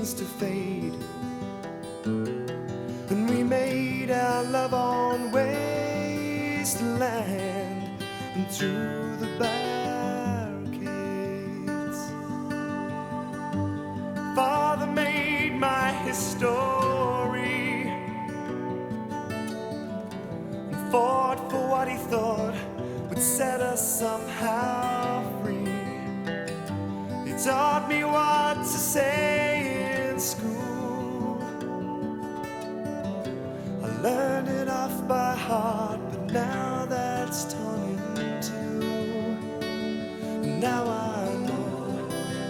to fade. And we made our love on wasteland and through the barricades. Father made my history and fought for what he thought would set us somehow free. He taught me what to say school. I learned it off by heart, but now that's torn in. Now I know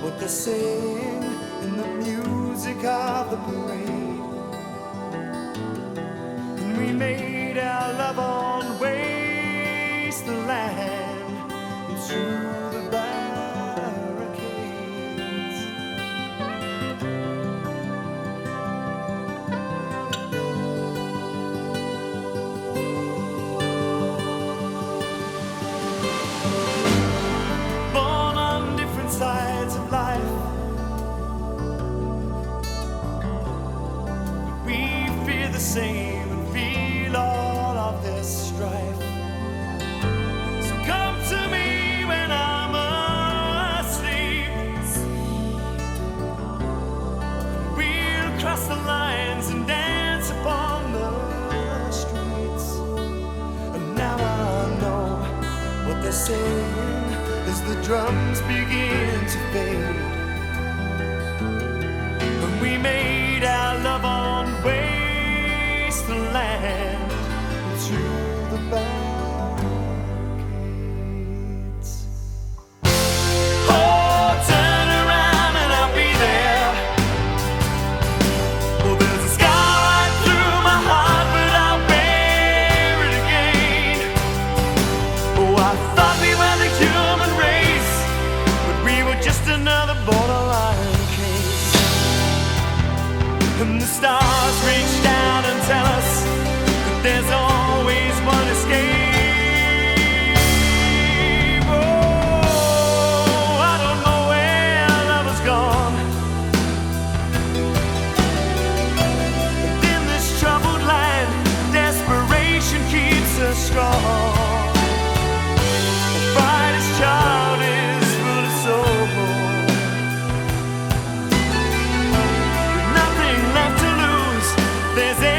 what they're saying in the music of the parade. And we made our love on wasteland and the same and feel all of this strife. So come to me when I'm asleep. We'll cross the lines and dance upon the streets. And now I know what they're saying as the drums begin to fade. And the stars reach down and tell us There's